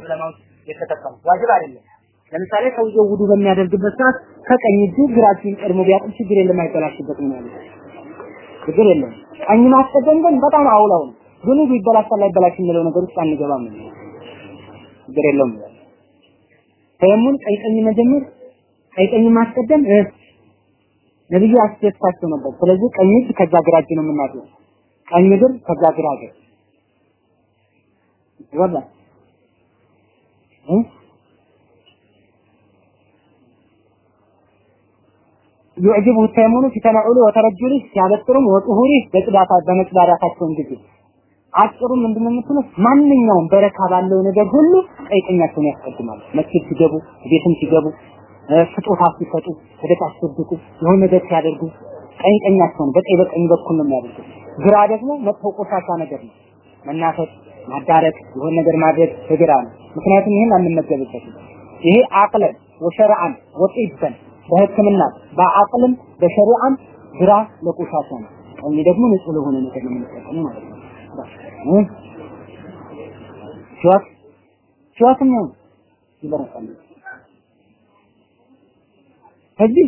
ዑለማዎች የተጠቀሙት ዋጅብ አይደለም። ለምሳሌ ሰውየው ውዱ በሚያደርግበት ሰዓት ከቀኝ እጁ ግራ እጁን ቀድሞ ቢያጥብ ችግር የለም አይበላሽበትም ማለት ነው። ችግር የለም። ቀኝ ማስቀደም ግን በጣም አውላው ነው። ግን ውዱ ይበላሻል አይበላሽ የሚለው ነገር ውስጥ አንገባም ችግር የለውም። ተየሙን ቀኝ ቀኝ መጀመር ቀኝ ቀኝ ማስቀደም ነብዩ አስደስታቸው ነበር። ስለዚህ ቀኝ እጅ ከዛ ግራ እጅ ነው የምናደርገው። ቀኝ እግር ከዛ ግራ እግር ወላ እ يعجبه التيمون في تنعله وترجله ሲያበጥሩም ወጡሁሪ በጽዳታ በመጽዳዳታቸውን ጊዜ አጭሩ ምንድነው የምትሉት ማንኛውም በረካ ባለው ነገር ሁሉ ቀኝ ቀኛቸውን ያስቀድማሉ መስጊድ ሲገቡ ቤትም ሲገቡ ስጦታ ሲሰጡ ወደ ሲያስወድቁ የሆነ ነገር ሲያደርጉ ቀኝ ቀኛቸውን በቀኝ በቀኝ በኩል ነው የሚያደርጉት ግራ ደግሞ መጥፎ ቆሻሻ ነገር ነው መናፈጥ ማዳረቅ የሆነ ነገር ማድረግ በግራ ነው ምክንያቱም ይህን አንመገብበትም። ይሄ አቅለን ወሸርዓን ወጢበን በህክምና በአቅልም በሸሪዓም ግራ ለቆሻሻ ነው። ቀኝ ደግሞ ንጹህ ለሆነ ነገር ነው የምንጠቀመው ማለት ነው። ሸዋት ሸዋትም ነው ይበረታል። እዚህ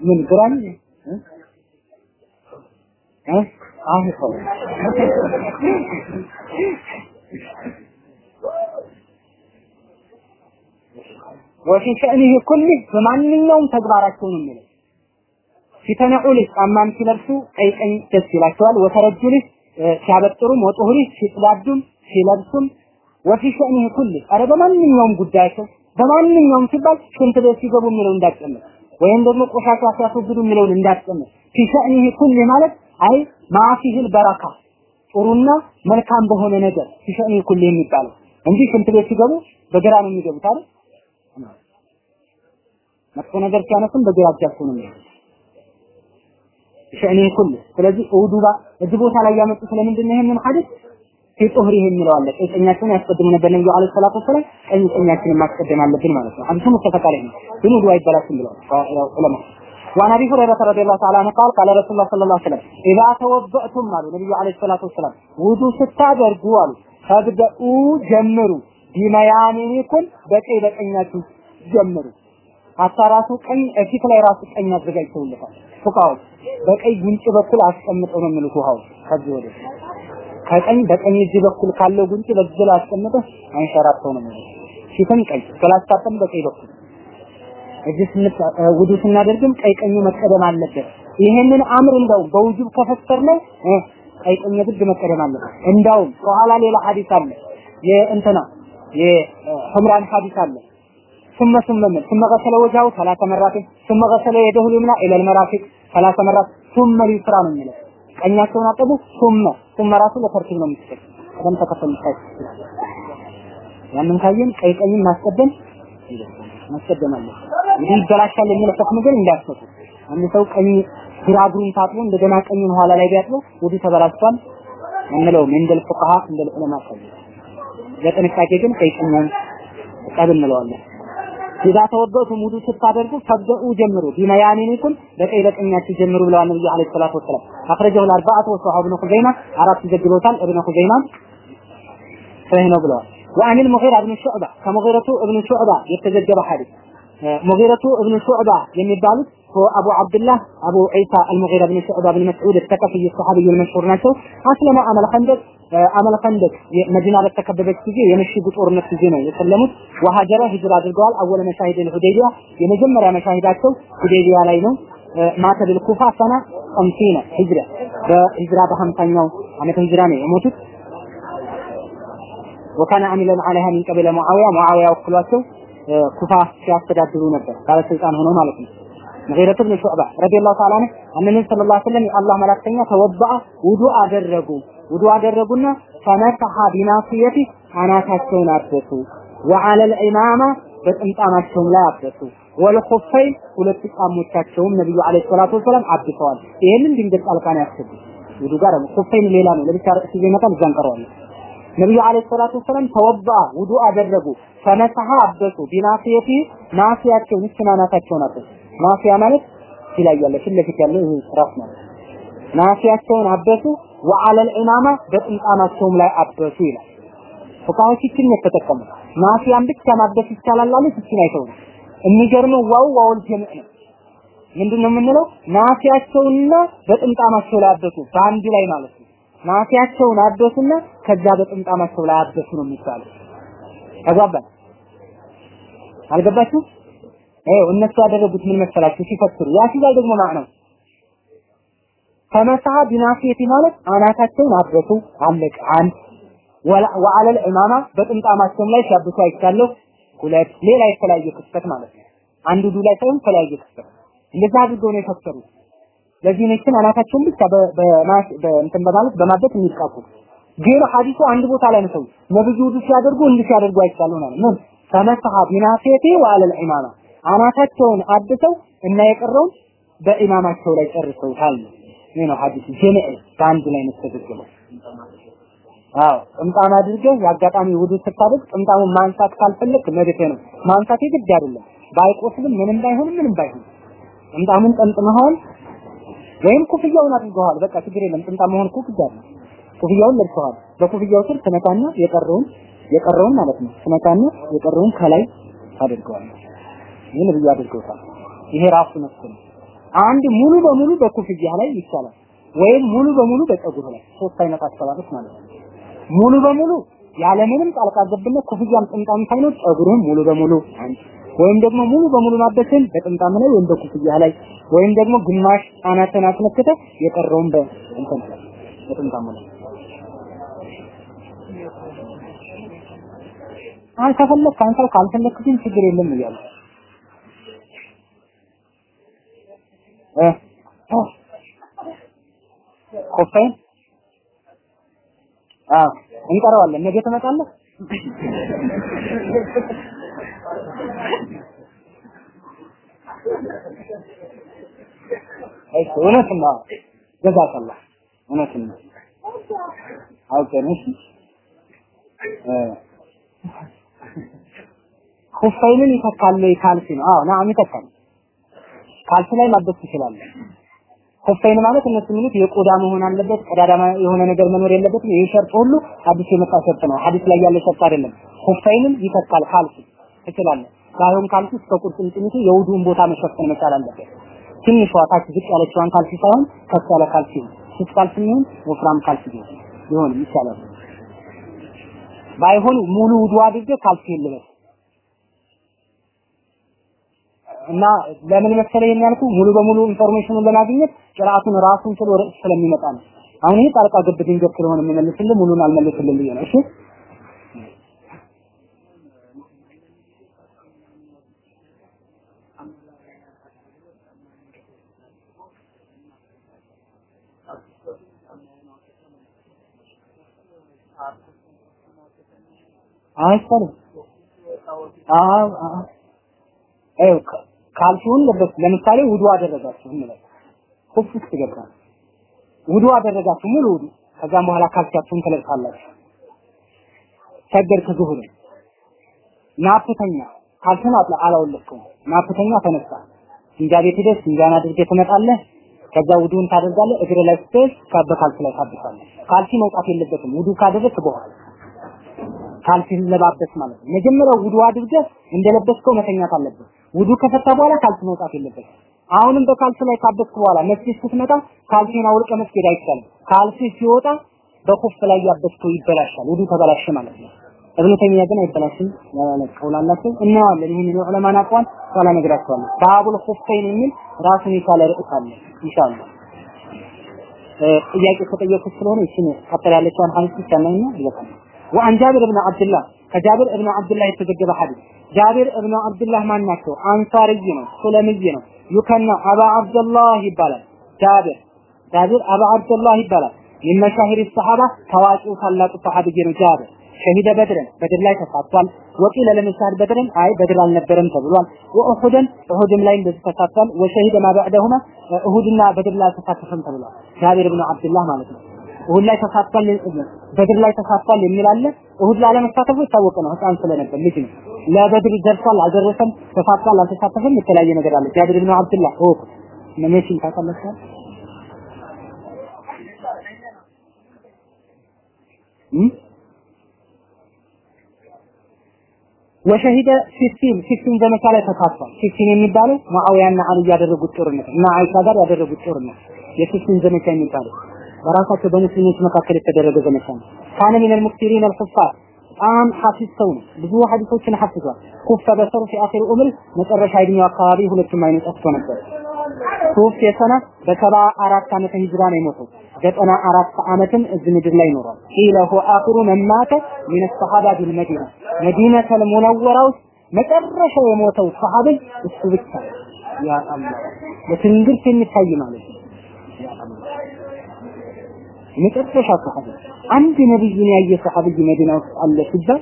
ምን ግራም እ? አሁን ሰው ወፊ ሸእኒህ ኩልህ በማንኛውም ተግባራቸው ነው የሚለው ሲተነዑል ጫማም ሲለብሱ ቀይ ቀኝ ደስ ይላቸዋል። ወተረጁል ሲያበጥሩም ወጡሁሪ ሲጽዳዱም ሲለብሱም ወፊ ሸእኒህ ኩልህ ኧረ በማንኛውም ጉዳያቸው በማንኛውም ሲባል ሽንት ቤት ሲገቡ የሚለው እንዳትጨምር ወይም ደግሞ ቆሻሻ ሲያስወግዱ የሚለውን እንዳትጨምር ፊ ሸእኒህ ኩልህ ማለት አይ ማፊህል በረካ ጥሩና መልካም በሆነ ነገር ፊ ሸእኒህ ኩልህ የሚባለው እንጂ ሽንት ቤት ሲገቡ በግራ ነው የሚገቡት አይደል? መጥፎ ነገር ሲያነሱም በግራ እጃቸው ነው የሚገቡት። ሸእኔ ኩል ስለዚህ ኡዱባ እዚህ ቦታ ላይ ያመጡት ለምንድን ነው ይሄንን ሐዲስ ፊ ጦህሪ የሚለው አለ ቀኝ ቀኛቸውን ያስቀድሙ ነበር ነብዩ አለይሂ ሰላቱ ወሰላም ቀኝ ቀኛችንን ማስቀደም አለብን ማለት ነው ሐዲሱ ሙተፈቅ ዐለይሂ ነው ግን ውዱ አይበላሽም ብለዋል ዑለማ وعن ابي هريره رضي الله تعالى عنه قال قال رسول الله صلى الله عليه وسلم اذا توضأتم قالوا النبي عليه الصلاه والسلام ውዱ ስታደርጉ አሉ ፈብደኡ ጀምሩ ቢመያኒኒኩም በቀኝ በቀኛችሁ ጀምሩ ሀታ ራሱ ቀኝ ፊት ላይ ራሱ ቀኝ አዘጋጅተውልታል ፉቃዎች በቀኝ ጉንጭ በኩል አስቀምጠው ነው የሚሉት ውሃው ከዚህ ወደ ከቀኝ በቀኝ እጅ በኩል ካለው ጉንጭ በዚህ ላይ አስቀምጠው አንሸራተው ነው የሚሉት። ፊትም ቀኝ ስላስታጠም በቀኝ በኩል። እጅ ስንት ውዱ ስናደርግም ቀይ ቀኙ መቀደም አለበት። ይሄንን አምር እንደው በውጁብ ከፈሰር ነው ቀይ ቀኝ ግድ መቀደም አለበት። እንዳውም በኋላ ሌላ ሐዲስ አለ። የእንትና የሑምራን ሐዲስ አለ ثم ثم من ثم غسل وجهه ثلاث مرات ثم غسل يده اليمنى الى المرافق ثلاث مرات ثم اليسرى ነው የሚለው ቀኛቸውን አጠቡ ثم ثم ራሱ ለተርቲብ ነው የሚሰጥ ቀደም ተከተል ይታይ ያንን ካየን ቀይ ቀኝን ማስቀደም ማስቀደም አለ እንግዲህ ይበላሻል የሚለው ሁክም ግን እንዳያስፈቱ አንድ ሰው ቀኝ ግራ እግሩን ታጥቦ እንደገና ቀኙን ኋላ ላይ ቢያጥበው ውዱ ተበላሽቷል እንለውም እንደል ፉቃሃ እንደል ዑለማ ለጥንቃቄ ግን ቀይቀኛን ቀብ እንለዋለን። ኢዛ ተወደቱ ሙዱ ስታደርጉ لكن ጀምሩ። ቢመያኒኒኩም በቀይለቅኛችሁ ጀምሩ ብለዋል ነቢዩ ዐለይሂ ሰላቱ ወሰላም። አክረጀሁ ልአርባአት ወሰሐ ብኑ ኹዘይማ አራት ይዘግበውታል እብነ ኹዘይማ ሰሂህ ነው ብለዋል። وعن المغيرة بن شعبة كمغيرة ابن شعبة يتزجر حديث مغيرة ابن شعبة يمبال هو أبو عبد الله أبو عيسى المغيرة بن شعبة بن مسعود التكفي الصحابي المشهور نفسه أسلم عمل خندق አመል ፈንደቅ መዲና በተከበበች ጊዜ የምሽጉ ጦርነት ጊዜ ነው የሰለሙት። ወሀጀረ ሂጅራ አድርገዋል። አወለ መሻሂድ ልሁዴቢያ የመጀመሪያ መሻሂዳቸው ሁዴቢያ ላይ ነው። ማተል ልኩፋ ሰና ከምሲነ ሂጅራ በሂጅራ በሀምሳኛው ዓመተ ሂጅራ ነው የሞቱት። ወካነ አሚለን አለይሃ ሚን ቀቢለ ሙዓዊያ ሙዓዊያ ወክሏቸው ኩፋ ሲያስተዳድሩ ነበር፣ ባለስልጣን ሆኖ ማለት ነው። ሙጊረት ብን ሹዕባ ረዲየላሁ ተዓላ አንሁ ነብዩ ሰለላሁ ዐለይሂ ወሰለም የአላህ መላክተኛ ተወባ ውዱእ አደረጉ ውዱ አደረጉና ፈነሰሐ ቢናስየቲ አናታቸውን አበሱ ወዐለል ኢማማ በጥምጣማቸውም ላይ አበሱ ወልኹፈይን ሁለት ጫሞቻቸውም ነብዩ አለይሂ ሰላቱ ወሰላም አብሰዋል ይሄንን ድንገት ጣልቃን ያስገቡ። ውዱ ጋር ኹፈይን ሌላ ነው። ለብቻ ርዕስ እዛን ቀረዋለን ነብዩ عليه الصلاة والسلام توضأ ውዱ አደረጉ። فمسح አበሱ بناصيته ናሲያቸውን እስናናታቸውን አበሱ ናሲያ ማለት ሲላይ ያለ ፊት ለፊት ያለው ይሄ ራስ ማለት ናሲያቸውን አበሱ وعلى العمامة በጥምጣማቸውም ላይ አበሱ ይላል። ፉቃዎች ይችን የተጠቀሙ ናሲያን ብቻ ማበስ ይቻላል አሉ ይችን አይተው የሚገርመው واو واو الجمع ነው። ምንድነው የምንለው? ናሲያቸውና በጥምጣማቸው ላይ አበሱ በአንድ ላይ ማለት ነው። ናፊያቸውን አበሱና ከዛ በጥምጣማቸው ላይ አበሱ ነው የሚባለው። ተግባባን? አልገባችሁ እነሱ ያደረጉት ምን መሰላችሁ? ሲፈክሩ ያሲዛል ደግሞ ማዕነው ተመሳሐ ቢናፊየቲ ማለት አናታቸውን አበሱ አለቀ አንድ። ወአለል ኢማማ በጥምጣማቸውም ላይ ሲያብሱ አይቻለሁ። ሁለት ሌላ የተለያየ ክስተት ማለት ነው። አንዱ ዱ ላይ ሳይሆን የተለያየ ክስተት። እንደዛ አድርገው ነው የፈሰሩት። ለዚህ ነው ግን አናታቸውን ብቻ በእንትን በማለት በማበት የሚቃቁ ግን ሐዲሱ አንድ ቦታ ላይ ነው ነብዩ ውዱ ሲያደርጉ እንዲህ ሲያደርጉ አይቻለሁ ነው ምን? ተመሰሐ ቢናፊየቲ ወአለል ኢማማ አናታቸውን አብሰው እና የቀረውን በኢማማቸው ላይ ጨርሰውታል ይህ ነው ሐዲሱ። ጀምዕ በአንድ ላይ ነው አዎ ጥምጣም አድርገህ የአጋጣሚ ውዱ ስታደርግ ጥምጣሙን ማንሳት ካልፈለክ መብት ነው። ማንሳት የግድ አይደለም። ባይቆስልም ምንም ባይሆንም ምንም ባይሆን። ጥምጣሙን ጠምጥመሃል ወይም ኩፍያውን አድርገዋል በቃ ችግር የለም። ጥምጣም መሆን ግድ አይደለም ኩፍያውን ለብሰዋል በኩፍያው ስር ትነካና የቀረውን የቀረውን ማለት ነው። ትነካና የቀረውን ከላይ ታደርገዋል ይህን ብዬ አድርገውታል። ይሄ ራሱ ነው አንድ ሙሉ በሙሉ በኩፍያ ላይ ይቻላል ወይም ሙሉ በሙሉ በፀጉር ላይ ሶስት አይነት አሰራሮች ማለት ነው። ሙሉ በሙሉ ያለምንም ጣልቃ ገብነት ኩፍያም ጥምጣም ሳይኖር ፀጉርህን ሙሉ በሙሉ ወይም ደግሞ ሙሉ በሙሉ ማበስን በጥምጣም ላይ ወይም በኩፍያ ላይ ወይም ደግሞ ግማሽ አናትን አስነክተ የቀረውን በእንትን በጥምጣም ላይ። አንተ ከፈለክ አንተ ካልፈለክ ግን ችግር የለም እያሉ እ ኮፋይ አዎ እንቀረዋለን። ነገ ትመጣለህ? እሺ እውነትም ነው። ጀዛከላህ እውነትም ነው። አውቀን እሺ እ ኩፋይንን ይተካል ካልሲ ነው። አዎ ናም ይተካል። ካልሲ ላይ ማበስ ትችላለህ። ኹፈይን ማለት እነሱ የሚሉት የቆዳ መሆን አለበት፣ ቀዳዳማ የሆነ ነገር መኖር የለበትም። ይህ ሸርጥ ሁሉ አዲስ የመጣ ሸርጥ ነው። ሐዲስ ላይ ያለ ሸርጥ አይደለም። ኹፈይንም ይተካል ካልሲ ትችላለህ። ባይሆን ካልሲ እስከ ቁርጭምጭሚቱ የውዱን ቦታ መሸፈን መቻል አለበት። ትንሿ ታች ዝቅ ያለችዋን ካልሲ ሳይሆን ከፍ ያለ ካልሲ ስስ ካልሲ ይሁን ወፍራም ካልሲ ይሁን ሊሆን ይቻላል። ባይሆን ሙሉ ውዱ አድርገህ ካልሲ ልበስ እና ለምን መሰለህ የሚያልኩ ሙሉ በሙሉ information ኑን ለማግኘት ቂርአቱን ራሱን ችሎ ርዕስ ስለሚመጣ ነው። አሁን ይሄ ጣልቃ ገብ ድንገት ስለሆነ የሚመልስልህ ሙሉን አልመልስልህ ብዬ ነው። እሺ አይቻልም። አዎ አዎ ካልሲውን ለምሳሌ ውዱ አደረጋችሁ እንበል። ኩፍ ውስጥ ገባ ውዱ አደረጋችሁ ሙሉ ውዱ ከዛም በኋላ ካልሲያችሁን ትለብሳላችሁ ሰገድክ ዙሁር ናፍተኛ። ካልሲውን አጥላ አላወለቅኩም ናፍተኛ ተነሳ። እንጃ ቤት ሄደህ እንጃን አድርገህ ትመጣለህ። ከዛ ውዱን ታደርጋለህ። እግር ላይ ስትሄድ በካልሲ ላይ ታብሳለህ ካልሲ መውጣት የለበትም። ውዱ ካደረግክ በኋላ ካልሲን ለማበስ ማለት ነው። መጀመሪያ ውዱ አድርገህ እንደለበስከው መተኛት አለብህ። ውዱ ከፈታ በኋላ ካልሲ መውጣት የለበት። አሁንም በካልሲ ላይ ካበስክ በኋላ መስጊድ ስትመጣ ካልሲን አውልቀ መስጊድ አይቻልም። ካልሲ ሲወጣ በኩፍ ላይ ያበስከው ይበላሻል። ውዱ ተበላሸ ማለት ነው። እብኑ ተይሚያ ግን አይበላሽም ማለት قول አላቸው። እናየዋለን። ይህን ዑለማን አቋል ኋላ እነግራቸዋለሁ። باب الخفين የሚል ራሱን የቻለ ርዕስ አለ ኢንሻአላህ። ጥያቄ ከጠየቁ ስለሆነ እሱን አጠላለቻውን ሀዲስ ይሰማኝና ይበቃል። ወአን ጃብር ብን አብድላህ ከጃብር ብን አብድላህ የተዘገበ ሐዲስ ጃብር እብኑ አብዱላህ ማን ናቸው? አንሳርይ ነው፣ ሱለምይ ነው። ዩከና አባ አብዱላህ ይባላል። ጃብር ጃብር አባ አብዱላህ ይባላል። ሚን መሻሂር ታዋቂው ታላቁ ሰሃቢይ ነው ጃብር ሸሂደ በድርን በድር ላይ ተሳትፏል። ወቂለ ለምሳሌ በድርን አይ በድር አልነበረም ተብሏል። ወኡሁድን እሁድም ላይ እንደዚህ ተሳትፏል። ወሸሂደ ማ በዕደሁማ ኡሁድና በድር ላይ አልተሳተፈም ተብሏል። ጃቢር ብኑ አብዱላህ ማለት ነው። ኡሁድ ላይ ተሳትፏል፣ በድር ላይ ተሳትፏል የሚል አለ። ኡሁድ ላይ አለመሳተፉ የታወቀ ነው። ህፃን ስለነበር ልጅ ነው። ለበድር ደርሷል አልደረሰም፣ ተሳትፏል አልተሳተፈም የተለያየ ነገር አለ። ጃቢር ብኑ አብዱላህ ኦክ መቼም ታውቃላችሁ وشهد صفين ሲፊን ዘመቻ ላይ ተካቷል። ሲፊን የሚባለው ሙአዊያና አሊ ያደረጉት ጦርነት እና አይሻ ጋር ያደረጉት ጦርነት የሲፊን ዘመቻ የሚባለው በራሳቸው በሙስሊሞች መካከል የተደረገ ዘመቻ ነው። كان من المكثرين الحفاظ በጣም ሐፊዝ ሰው ነው። ብዙ ሐዲሶችን ሐፍዟል። كف بصره في آخر عمره መጨረሻ እድሜው አካባቢ ሁለቱም አይኑ ጠፍቶ ነበር። ሱፍ የሰነ በሰባ አራት ዓመተ ሂጅራ ነው የሞተው። ዘጠና አራት ዓመትም እዚህ ምድር ላይ ይኖራል። إنه آخر من مات من الصحابة بالمدينة መዲነተል ሙነወራ ውስጥ መጨረሻ የሞተው ሰሃቢ እሱ ብቻ ያ አላህ በትንግርት የሚታይ ማለት ነው። ያ አላህ መጨረሻ ሰሃቢ አንድ ነብይን ያየ ሰሃቢ መዲና ውስጥ አለ ሲባል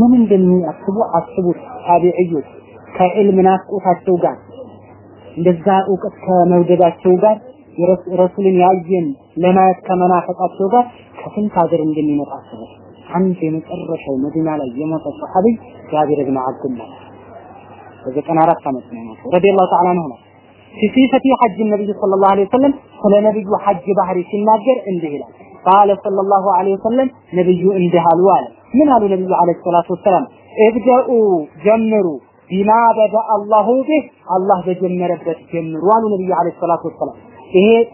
ምን እንደሚያስቡ አስቡት። ታቢዕዮች ከዕልም ናፍቆታቸው ጋር እንደዛ እውቀት ከመውደዳቸው ጋር ረሱልን ያየን ለማየት ከመናፈቃቸው ጋር ከስንት ሀገር እንደሚመጣ አስቡ። አንድ የመጨረሻው መዲና ላይ የሞተ ሰሃቢ ጃቢር ብን አብዱላህ በዘጠና አራት ዓመት ነው የሞተው ረዲየላሁ ተዓላ አንሁ ነው። سفيفة حج النبي صلى الله عليه وسلم صلى نبي حج بحري سناجر عنده قال صلى الله عليه وسلم نبي عندها الوال من هذا النبي عليه الصلاة والسلام؟ ابدأوا جمروا بما بدأ الله به. الله بجمر بس جمر. وانو نبي عليه الصلاة والسلام. إيه؟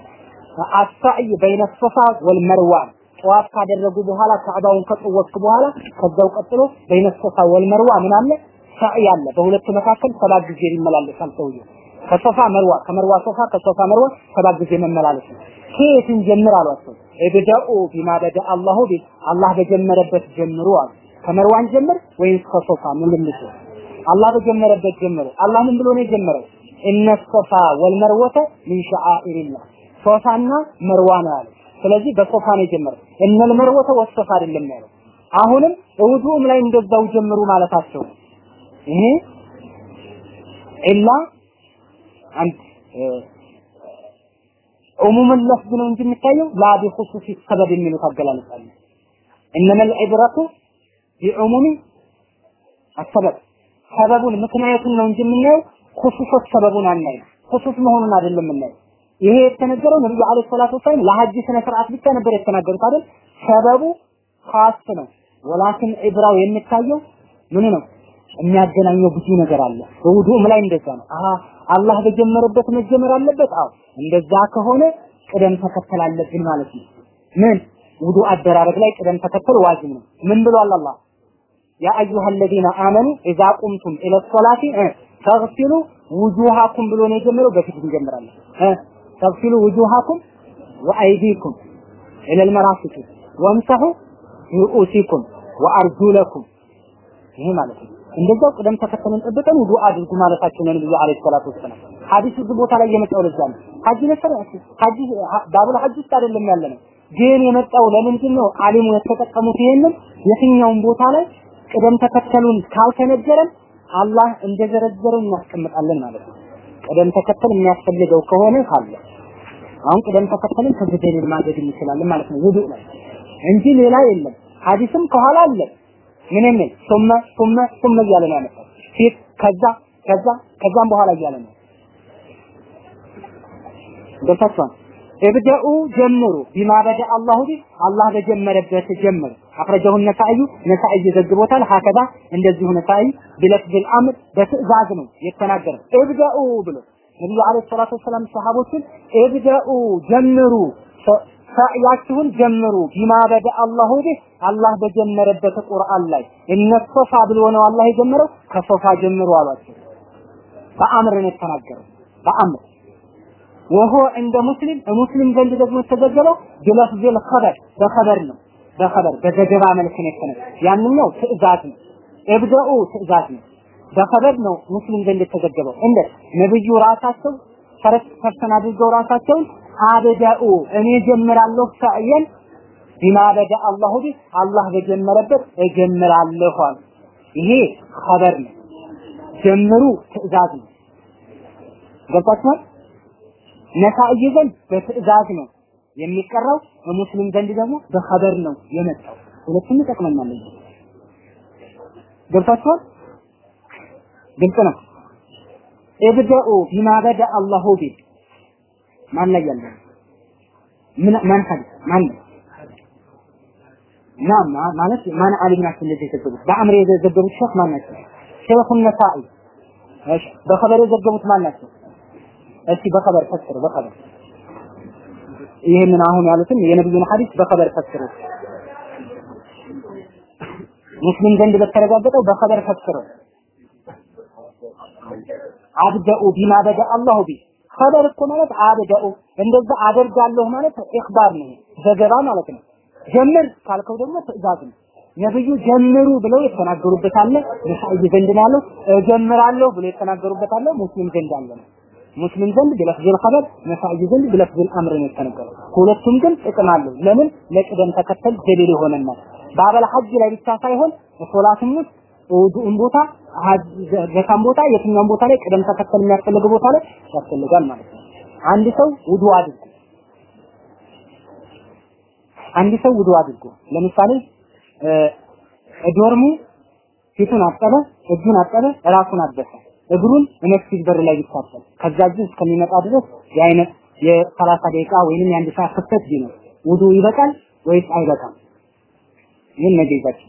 السعي بين الصفا والمروان. طواف قاعد الرجو بهالا كعباون قطع وصف بهالا كذو قطلو بين الصفا والمروان من عمله سعي الله بقول لكم مكاكل جزيري ملالي خلصوا ከሶፋ መርዋ ከመርዋ ሶፋ ከሶፋ መርዋ ሰባት ጊዜ መመላለስ ነው። ከየትን ጀምር አሏቸው። እብደኡ ቢማ በደ አላሁ ቢ አላህ በጀመረበት ጀምሩ አሉ። ከመርዋን ጀምር ወይስ ከሶፋ ምን ልምልሱ? አላህ በጀመረበት ጀምሩ። አላህ ምን ብሎ ነው የጀመረው? እነ ሶፋ ወልመርወተ ሚን ሸዓኢሪላህ ሶፋና መርዋ ነው ያለው። ስለዚህ በሶፋ ነው የጀመረው። እነል መርወተ ወሶፋ አይደለም ያለው። አሁንም ውዱእም ላይ እንደዛው ጀምሩ ማለታቸው ይሄ ኢላ አንድ ዑሙምን ለፍዝ ነው እንጂ የሚታየው ላ ቢኹሱሲ ሰበብ የሚሉት አገላለጽ አለ። እነመል ዒብረቱ ቢዑሙሚ አሰበብ ሰበቡን ምክንያቱን ነው እንጂ የምናየው ኹሱሶች ሰበቡን አናይም። ኹሱስ መሆኑን አይደለም የምናየው። ይሄ የተነገረው ነብዩ አለይሂ ሰላቱ ወሰላም ለሐጅ ስነ ስርዓት ብቻ ነበር የተናገሩት አይደል? ሰበቡ ኻስ ነው። ወላኪን ዒብራው የሚታየው ምን ነው? የሚያገናኘው ብዙ ነገር አለ። በውዱእም ላይ እንደዛ ነው። አሃ አላህ በጀመረበት መጀመር አለበት። አዎ እንደዛ ከሆነ ቅደም ተከተል አለብን ማለት ነው። ምን ውዱ አደራረግ ላይ ቅደም ተከተል ዋጅብ ነው። ምን ብሏል አላህ? ያ አዩሃ አለዚነ አመኑ ኢዛ ቁምቱም ኢለ ሶላቲ ተግሲሉ ውጁሃኩም ብሎ ነው የጀመረው። በፊት እንጀምራለን። ተግሲሉ ውጁሃኩም ወአይዲኩም ኢለል መራፊቅ ወምሰሑ ሩኡሲኩም ወአርጁለኩም ይሄ ማለት ነው። እንደዛው ቅደም ተከተልን ጠብቀን ውዱእ አድርጉ ማለታቸው ነው ነብዩ አለይሂ ሰላቱ ወሰላም። ሐዲሱ እዚህ ቦታ ላይ የመጣው ለዛ ነው። ሐጅ ነበር ሐጅ ባቡል ሐጅ ውስጥ አይደለም ያለ ነው። ግን የመጣው ለምንድን ነው? አሊሙ የተጠቀሙት ይሄንን የትኛውን ቦታ ላይ ቅደም ተከተሉን ካልተነገረን አላህ እንደዘረዘረው እናስቀምጣለን ማለት ነው። ቅደም ተከተል የሚያስፈልገው ከሆነ ካለ አሁን ቅደም ተከተልን ከዚህ ማድረግ እንችላለን ማለት ነው ውዱእ ላይ እንጂ ሌላ የለም። ሐዲስም ከኋላ አለ ምን ምን ثم ثم ثم እያለ ነው ያለበት ፊት ከዛ ከዛ ከዛም በኋላ እያለ ነው። ገብታችኋል ابدأوا ጀምሩ ቢማ በደ አላሁ ቢ አላህ በጀመረበት ጀምሩ አخرجه النسائي ነሳኢ ዘግቦታል። ሀከዛ እንደዚሁ ነሳኢ بلفظ الامر በትዕዛዝ ነው የተናገረ ابدأوا ብሎ ነብዩ አለይሂ ሰላቱ ወሰለም ሰሃቦችን ابدأوا ጀምሩ። ሰዕያችሁን ጀምሩ بما الله به አላህ በጀመረበት ቁርአን ላይ إن الصفا ብሎ ነው አላህ የጀመረው ከሶፋ ጀምሩ አሏቸው። በ أمر ነው የተናገረው በ أمر وهو عند مسلم ሙስሊም ዘንድ ደግሞ የተዘገበው بلفظ الخبر በ خبر ነው በ خبر በዘገባ መልክ ነው የተነገረው። ያንኛው ትዕዛዝ ነው። ابدأوا ትዕዛዝ ነው። በ خبر ነው ሙስሊም ዘንድ የተዘገበው። እንደ ነብዩ ራሳቸው first person አድርገው ራሳቸውን أبدأ እኔ ጀምራለሁ ሳየን بما بدأ الله به አላህ በጀመረበት እጀምራለሁ አሉ። ይሄ خبر ነው። ጀምሩ ትዕዛዝ ነው። ገባችኋል? ነሳኢ ዘንድ በትዕዛዝ ነው የሚቀራው፣ በሙስሊም ዘንድ ደግሞ በ خبر ነው የመጣው። ሁለቱም ይጠቅመናል። ገብታችኋል? ግልጽ ነው። ابدأوا بما بدأ الله به ማን ላይ ያለ? ምን ማን ሐዲስ ማን ናም ማለት ማን አሊም ናቸው እንደዚህ የዘገቡት? በአምር የዘገቡት ሸክ ማን ናቸው? ሸይኹ ነሳኢ። እሺ በኸበር የዘገቡት ማን ናቸው? እስቲ በኸበር ፈስሩ በኸበር። ይህንን አሁን ያሉትን የነብዩን ሐዲስ በኸበር ፈስሩ። ሙስሊም ዘንድ በተረጋገጠው በኸበር ፈስሩ። أبدأ بما بدأ الله به خبر እኮ ማለት أبدأ እንደዛ አደርጋለሁ ማለት إخبار ነው ዘገባ ማለት ነው። ጀምር ካልከው ደግሞ ትእዛዝ ነው። ነብዩ ጀምሩ ብለው የተናገሩበት አለ ነሳኢ ዘንድ ነው ያለው። እጀምራለሁ ብለው የተናገሩበት አለ ሙስሊም ዘንድ አለ። ነው ሙስሊም ዘንድ بلفظ الخبر ነሳኢ ዘንድ بلفظ الأمر ነው የተነገረው። ሁለቱም ግን ጥቅም አለው። ለምን? ለቅደም ተከተል دليل ይሆነናል باب الحج ላይ ብቻ ሳይሆን ሶላትም ውስጥ ውዱእን ቦታ ዘካም ቦታ የትኛውም ቦታ ላይ ቅደም ተከተል የሚያስፈልግ ቦታ ላይ ያስፈልጋል ማለት ነው። አንድ ሰው ውዱ አድርጎ አንድ ሰው ውዱ አድርጎ ለምሳሌ ዶርሙ ፊቱን አጠበ፣ እጁን አጠበ፣ ራሱን አበሰ፣ እግሩን መስጊድ በር ላይ ቢታጠብ። ከዛ እጁ እስከሚመጣ ድረስ የአይነት የሰላሳ ደቂቃ ወይንም የአንድ ሰዓት ክፍተት ቢኖር ውዱ ይበቃል ወይስ አይበቃም? ይህን ነገ ይዛችሁ